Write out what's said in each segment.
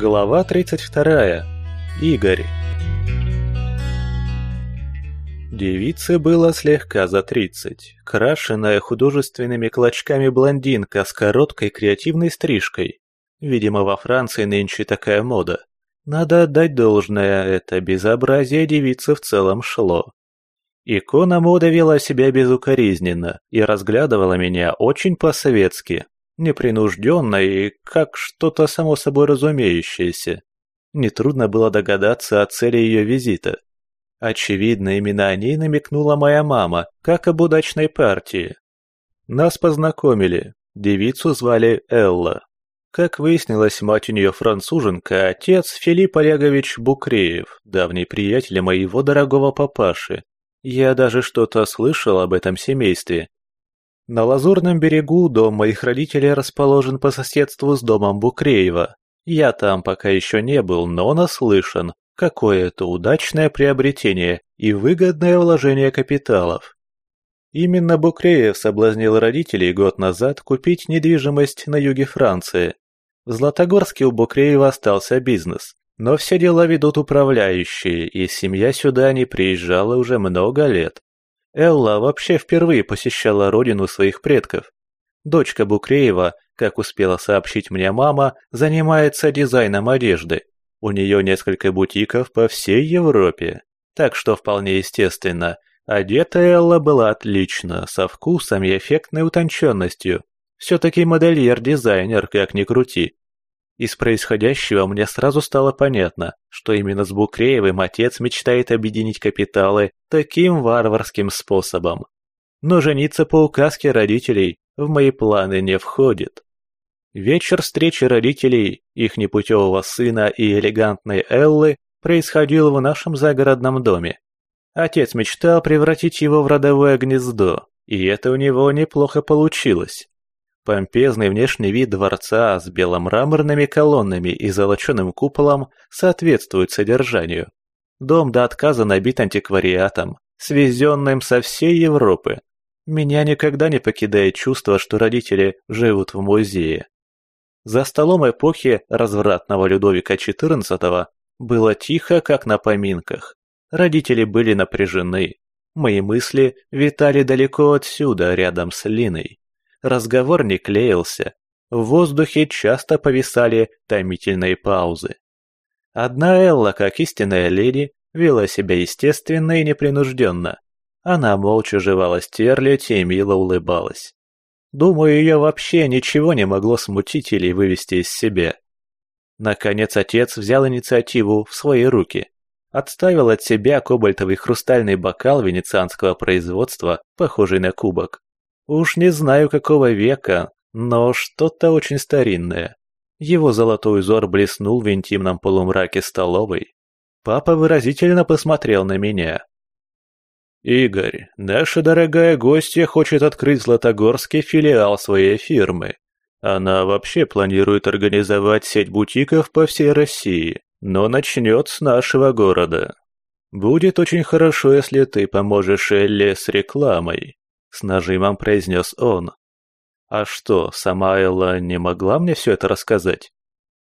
Глава 32. Игорь. Девице было слегка за тридцать, крашеная художественными клочками блондинка с короткой креативной стрижкой. Видимо, во Франции нынче такая мода. Надо отдать должное, это безобразие девицы в целом шло. Икона мода вела себя безукоризненно и разглядывала меня очень по-советски, непринужденно и как что-то само собой разумеющееся. Нетрудно было догадаться о цели ее визита. Очевидно, именно о ней намекнула моя мама, как об удачной партии. Нас познакомили. Девицу звали Элла. Как выяснилось, мать у нее француженка, отец Филипп Олегович Букреев, давний приятель моего дорогого папаши. Я даже что-то слышал об этом семействе. На Лазурном берегу дом моих родителей расположен по соседству с домом Букреева. Я там пока еще не был, но наслышан, какое это удачное приобретение и выгодное вложение капиталов. Именно Букреев соблазнил родителей год назад купить недвижимость на юге Франции. В Златогорске у Букреева остался бизнес, но все дела ведут управляющие, и семья сюда не приезжала уже много лет. Элла вообще впервые посещала родину своих предков. Дочка Букреева, как успела сообщить мне мама, занимается дизайном одежды. У нее несколько бутиков по всей Европе. Так что вполне естественно, одета Элла была отлично, со вкусом и эффектной утонченностью. Все-таки модельер-дизайнер, как ни крути. Из происходящего мне сразу стало понятно, что именно с Букреевым отец мечтает объединить капиталы таким варварским способом. Но жениться по указке родителей в мои планы не входит. Вечер встречи родителей, их непутевого сына и элегантной Эллы происходил в нашем загородном доме. Отец мечтал превратить его в родовое гнездо, и это у него неплохо получилось. Помпезный внешний вид дворца с беломраморными колоннами и золоченым куполом соответствует содержанию. Дом до отказа набит антиквариатом, свезенным со всей Европы. Меня никогда не покидает чувство, что родители живут в музее. За столом эпохи развратного Людовика XIV было тихо, как на поминках. Родители были напряжены. Мои мысли витали далеко отсюда, рядом с Линой. Разговор не клеился. В воздухе часто повисали томительные паузы. Одна Элла, как истинная леди, вела себя естественно и непринужденно. Она молча жевала стерлядь и мило улыбалась. Думаю, ее вообще ничего не могло смутить или вывести из себя. Наконец отец взял инициативу в свои руки. Отставил от себя кобальтовый хрустальный бокал венецианского производства, похожий на кубок, Уж не знаю какого века, но что-то очень старинное. Его золотой узор блеснул в интимном полумраке столовой. Папа выразительно посмотрел на меня. «Игорь, наша дорогая гостья хочет открыть в Златогорске филиал своей фирмы. Она вообще планирует организовать сеть бутиков по всей России, но начнет с нашего города. Будет очень хорошо, если ты поможешь Элле с рекламой. С нажимом произнес он. А что, сама Элла не могла мне все это рассказать?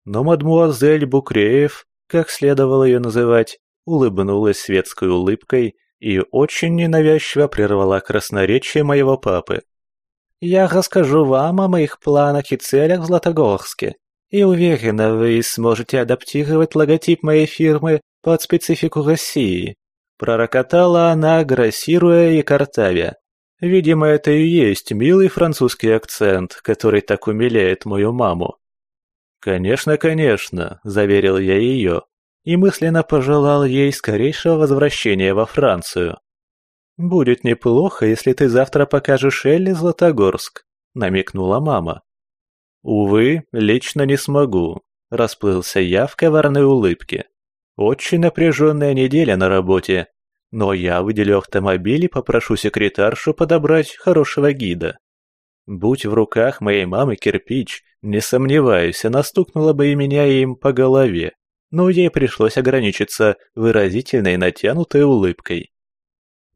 Но мадмуазель Букреев, как следовало ее называть, улыбнулась светской улыбкой и очень ненавязчиво прервала красноречие моего папы. «Я расскажу вам о моих планах и целях в Златогорске, и уверена, вы сможете адаптировать логотип моей фирмы под специфику России», пророкотала она, грассируя и картавя. Видимо, это и есть милый французский акцент, который так умиляет мою маму. «Конечно, конечно», — заверил я ее, и мысленно пожелал ей скорейшего возвращения во Францию. «Будет неплохо, если ты завтра покажешь Элли Златогорск», — намекнула мама. «Увы, лично не смогу», — расплылся я в коварной улыбке. «Очень напряженная неделя на работе, но я выделю автомобиль и попрошу секретаршу подобрать хорошего гида. Будь в руках моей мамы кирпич, не сомневаюсь, она стукнула бы и меня им по голове, но ей пришлось ограничиться выразительной натянутой улыбкой.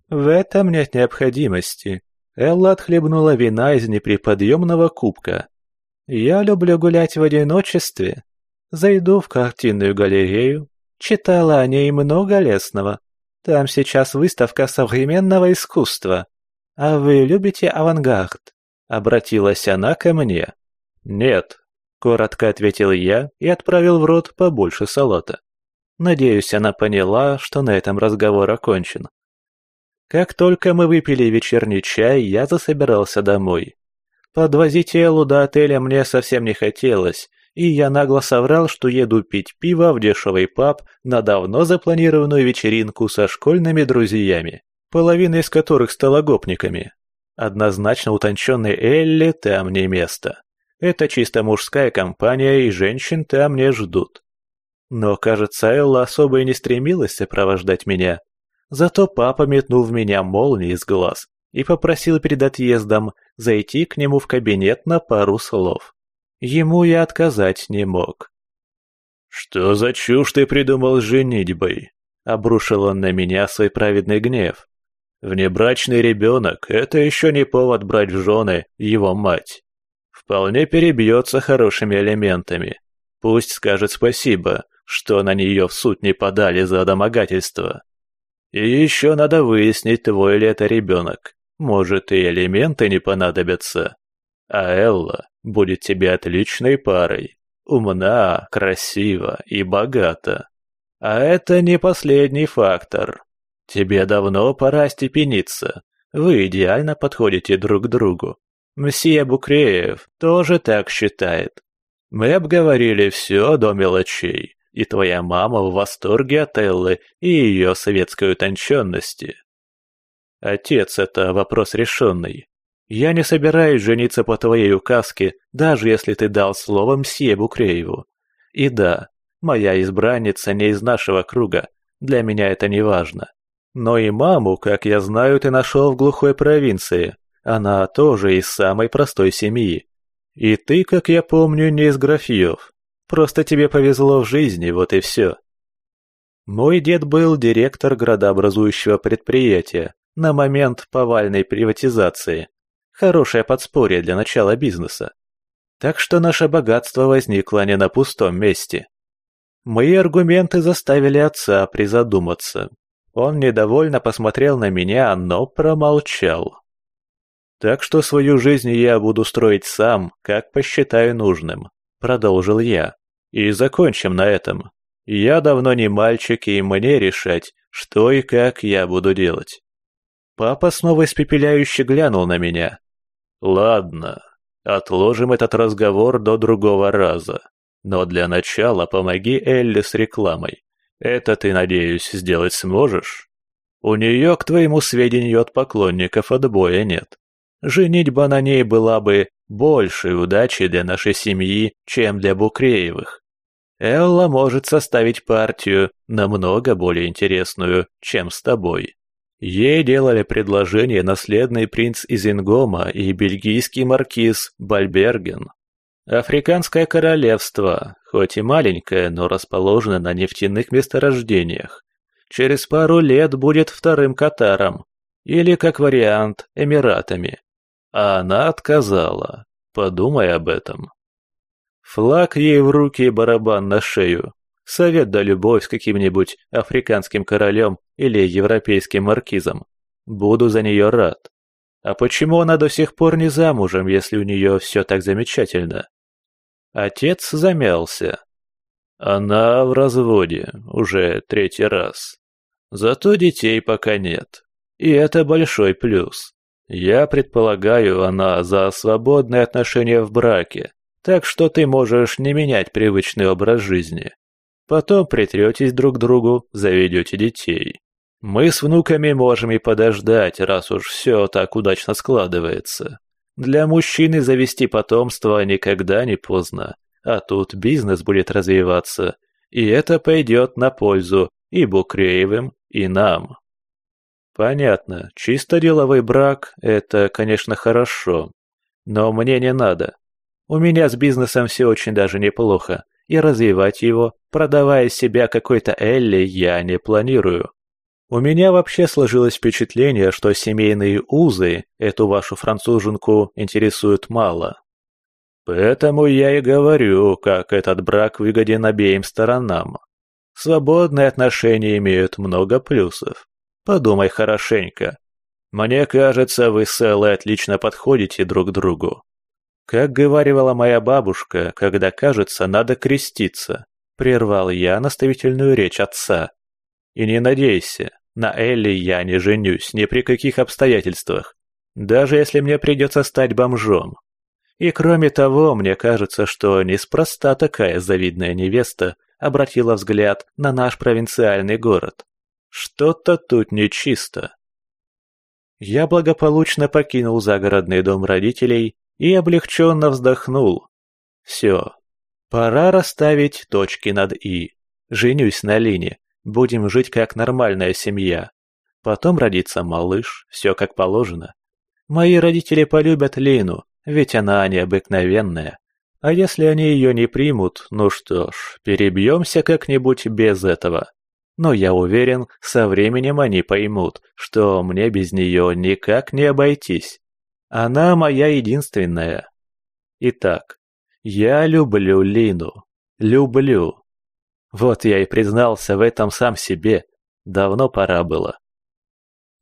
В этом нет необходимости. Элла отхлебнула вина из неприподъемного кубка. Я люблю гулять в одиночестве. Зайду в картинную галерею. Читала о ней много лесного. Там сейчас выставка современного искусства. А вы любите авангард?» Обратилась она ко мне. «Нет», — коротко ответил я и отправил в рот побольше салата. Надеюсь, она поняла, что на этом разговор окончен. Как только мы выпили вечерний чай, я засобирался домой. Подвозить Эллу до отеля мне совсем не хотелось, и я нагло соврал, что еду пить пиво в дешевый паб на давно запланированную вечеринку со школьными друзьями, половина из которых стала гопниками. Однозначно утонченной Элли там не место. Это чисто мужская компания, и женщин там не ждут. Но, кажется, Элла особо и не стремилась сопровождать меня. Зато папа метнул в меня молнии из глаз и попросил перед отъездом зайти к нему в кабинет на пару слов. Ему я отказать не мог. «Что за чушь ты придумал с женитьбой?» — обрушил он на меня свой праведный гнев. «Внебрачный ребенок — это еще не повод брать в жены его мать. Вполне перебьется хорошими элементами. Пусть скажет спасибо, что на нее в суд не подали за домогательство. И еще надо выяснить, твой ли это ребенок. Может, и элементы не понадобятся. А Элла будет тебе отличной парой. Умна, красива и богата. А это не последний фактор. Тебе давно пора степениться. Вы идеально подходите друг к другу. Мсье Букреев тоже так считает. Мы обговорили все до мелочей, и твоя мама в восторге от Эллы и ее советской утонченности. Отец, это вопрос решенный. Я не собираюсь жениться по твоей указке, даже если ты дал слово мсье Букрееву. И да, моя избранница не из нашего круга, для меня это не важно. Но и маму, как я знаю, ты нашел в глухой провинции. Она тоже из самой простой семьи. И ты, как я помню, не из графьев. Просто тебе повезло в жизни, вот и все. Мой дед был директор градообразующего предприятия на момент повальной приватизации. Хорошее подспорье для начала бизнеса. Так что наше богатство возникло не на пустом месте. Мои аргументы заставили отца призадуматься. Он недовольно посмотрел на меня, но промолчал. Так что свою жизнь я буду строить сам, как посчитаю нужным продолжил я. И закончим на этом. Я давно не мальчик, и мне решать, что и как я буду делать. Папа снова испепеляюще глянул на меня. Ладно, отложим этот разговор до другого раза. Но для начала помоги Элли с рекламой. Это ты, надеюсь, сделать сможешь? У нее, к твоему сведению, от поклонников отбоя нет. Женитьба на ней была бы большей удачей для нашей семьи, чем для Букреевых. Элла может составить партию намного более интересную, чем с тобой. Ей делали предложение наследный принц из Ингома и бельгийский маркиз Бальберген. Африканское королевство, хоть и маленькое, но расположено на нефтяных месторождениях. Через пару лет будет вторым Катаром, или, как вариант, Эмиратами. А она отказала. Подумай об этом. Флаг ей в руки и барабан на шею. Совет да любовь с каким-нибудь африканским королем или европейским маркизом. Буду за нее рад. А почему она до сих пор не замужем, если у нее все так замечательно? Отец замялся. Она в разводе уже третий раз. Зато детей пока нет. И это большой плюс. Я предполагаю, она за свободные отношения в браке, так что ты можешь не менять привычный образ жизни. Потом притретесь друг к другу, заведете детей. Мы с внуками можем и подождать, раз уж все так удачно складывается. Для мужчины завести потомство никогда не поздно, а тут бизнес будет развиваться, и это пойдет на пользу и Букреевым, и нам. Понятно, чисто деловой брак – это, конечно, хорошо. Но мне не надо. У меня с бизнесом все очень даже неплохо, и развивать его, продавая себя какой-то Элли, я не планирую. У меня вообще сложилось впечатление, что семейные узы эту вашу француженку интересуют мало. Поэтому я и говорю, как этот брак выгоден обеим сторонам. Свободные отношения имеют много плюсов. Подумай хорошенько. Мне кажется, вы с Эллой отлично подходите друг другу. Как говаривала моя бабушка, когда, кажется, надо креститься, прервал я наставительную речь отца. И не надейся, на Элли я не женюсь ни при каких обстоятельствах, даже если мне придется стать бомжом. И кроме того, мне кажется, что неспроста такая завидная невеста обратила взгляд на наш провинциальный город. Что-то тут нечисто. Я благополучно покинул загородный дом родителей и облегченно вздохнул. Все, пора расставить точки над «и». Женюсь на Лине, будем жить как нормальная семья. Потом родится малыш, все как положено. Мои родители полюбят Лину, ведь она необыкновенная. А если они ее не примут, ну что ж, перебьемся как-нибудь без этого. Но я уверен, со временем они поймут, что мне без нее никак не обойтись. Она моя единственная. Итак, я люблю Лину. Люблю. Вот я и признался в этом сам себе. Давно пора было.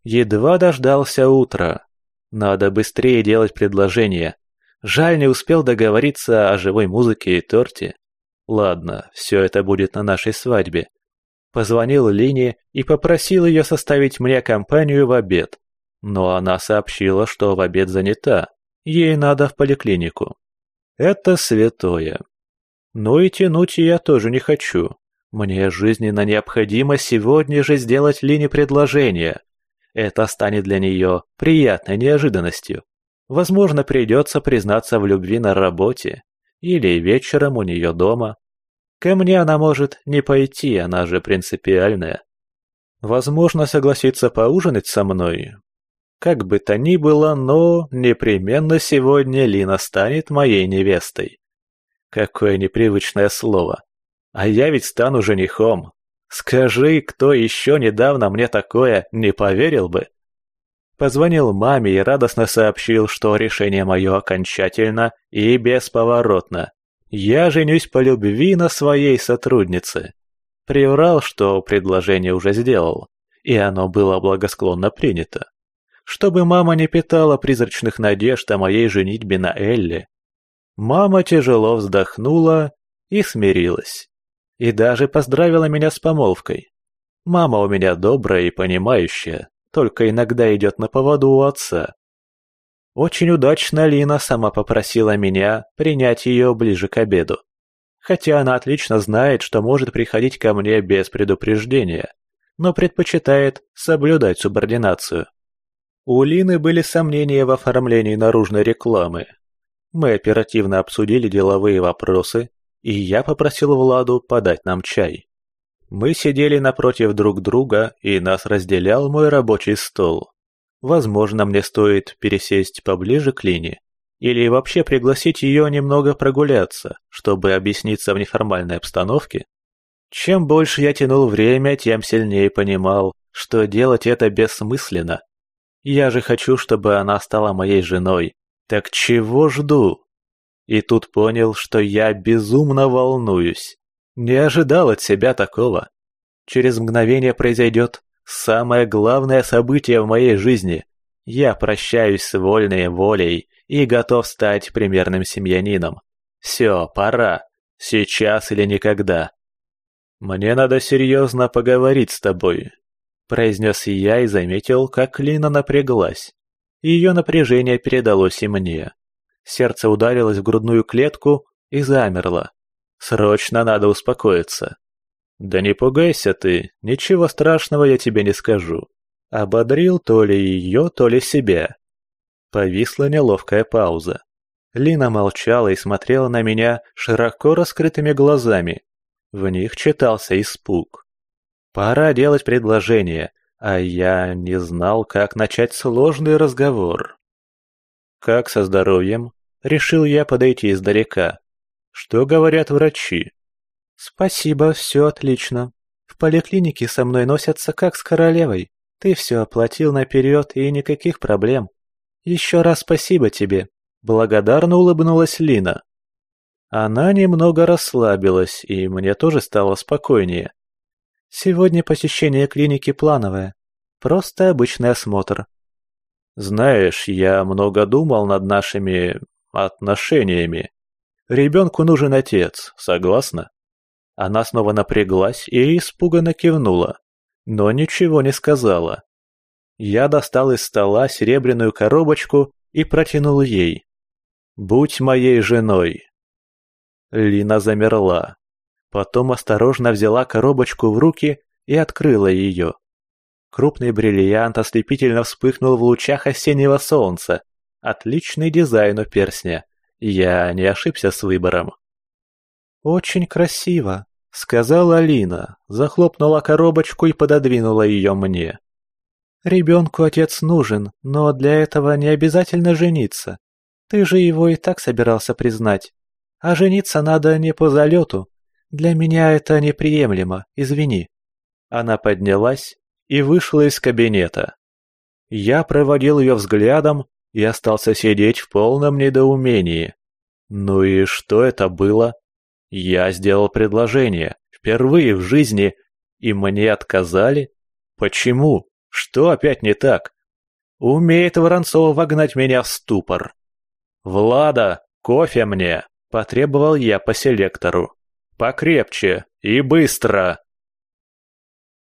Едва дождался утра. Надо быстрее делать предложение, Жаль, не успел договориться о живой музыке и торте. Ладно, все это будет на нашей свадьбе. Позвонил Лине и попросил ее составить мне компанию в обед. Но она сообщила, что в обед занята. Ей надо в поликлинику. Это святое. Но и тянуть я тоже не хочу. Мне жизненно необходимо сегодня же сделать Лине предложение. Это станет для нее приятной неожиданностью. Возможно, придется признаться в любви на работе или вечером у нее дома. Ко мне она может не пойти, она же принципиальная. Возможно, согласится поужинать со мной. Как бы то ни было, но непременно сегодня Лина станет моей невестой. Какое непривычное слово. А я ведь стану женихом. Скажи, кто еще недавно мне такое не поверил бы? Позвонил маме и радостно сообщил, что решение мое окончательно и бесповоротно. Я женюсь по любви на своей сотруднице. Приврал, что предложение уже сделал, и оно было благосклонно принято. Чтобы мама не питала призрачных надежд о моей женитьбе на Элли. Мама тяжело вздохнула и смирилась. И даже поздравила меня с помолвкой. Мама у меня добрая и понимающая, только иногда идет на поводу у отца. Очень удачно Лина сама попросила меня принять ее ближе к обеду. Хотя она отлично знает, что может приходить ко мне без предупреждения, но предпочитает соблюдать субординацию. У Лины были сомнения в оформлении наружной рекламы. Мы оперативно обсудили деловые вопросы, и я попросил Владу подать нам чай. Мы сидели напротив друг друга, и нас разделял мой рабочий стол. Возможно, мне стоит пересесть поближе к Лине, или вообще пригласить ее немного прогуляться, чтобы объясниться в неформальной обстановке. Чем больше я тянул время, тем сильнее понимал, что делать это бессмысленно. Я же хочу, чтобы она стала моей женой. Так чего жду? И тут понял, что я безумно волнуюсь. Не ожидал от себя такого. Через мгновение произойдет самое главное событие в моей жизни. Я прощаюсь с вольной волей и готов стать примерным семьянином. Все, пора. Сейчас или никогда. Мне надо серьезно поговорить с тобой, произнес я и заметил, как Лина напряглась. Ее напряжение передалось и мне. Сердце ударилось в грудную клетку и замерло. Срочно надо успокоиться. Да не пугайся ты, ничего страшного я тебе не скажу. Ободрил то ли ее, то ли себя. Повисла неловкая пауза. Лина молчала и смотрела на меня широко раскрытыми глазами. В них читался испуг. Пора делать предложение, а я не знал, как начать сложный разговор. «Как со здоровьем?» Решил я подойти издалека. Что говорят врачи? Спасибо, все отлично. В поликлинике со мной носятся как с королевой. Ты все оплатил наперед и никаких проблем. Еще раз спасибо тебе. Благодарно улыбнулась Лина. Она немного расслабилась, и мне тоже стало спокойнее. Сегодня посещение клиники плановое. Просто обычный осмотр. Знаешь, я много думал над нашими отношениями. Ребенку нужен отец, согласна? Она снова напряглась и испуганно кивнула, но ничего не сказала. Я достал из стола серебряную коробочку и протянул ей. «Будь моей женой». Лина замерла. Потом осторожно взяла коробочку в руки и открыла ее. Крупный бриллиант ослепительно вспыхнул в лучах осеннего солнца. Отличный дизайн у перстня. Я не ошибся с выбором. «Очень красиво», — сказала Алина, захлопнула коробочку и пододвинула ее мне. «Ребенку отец нужен, но для этого не обязательно жениться. Ты же его и так собирался признать. А жениться надо не по залету. Для меня это неприемлемо, извини». Она поднялась и вышла из кабинета. Я проводил ее взглядом и остался сидеть в полном недоумении. Ну и что это было? Я сделал предложение, впервые в жизни, и мне отказали? Почему? Что опять не так? Умеет Воронцова вогнать меня в ступор. «Влада, кофе мне!» – потребовал я по селектору. «Покрепче и быстро!»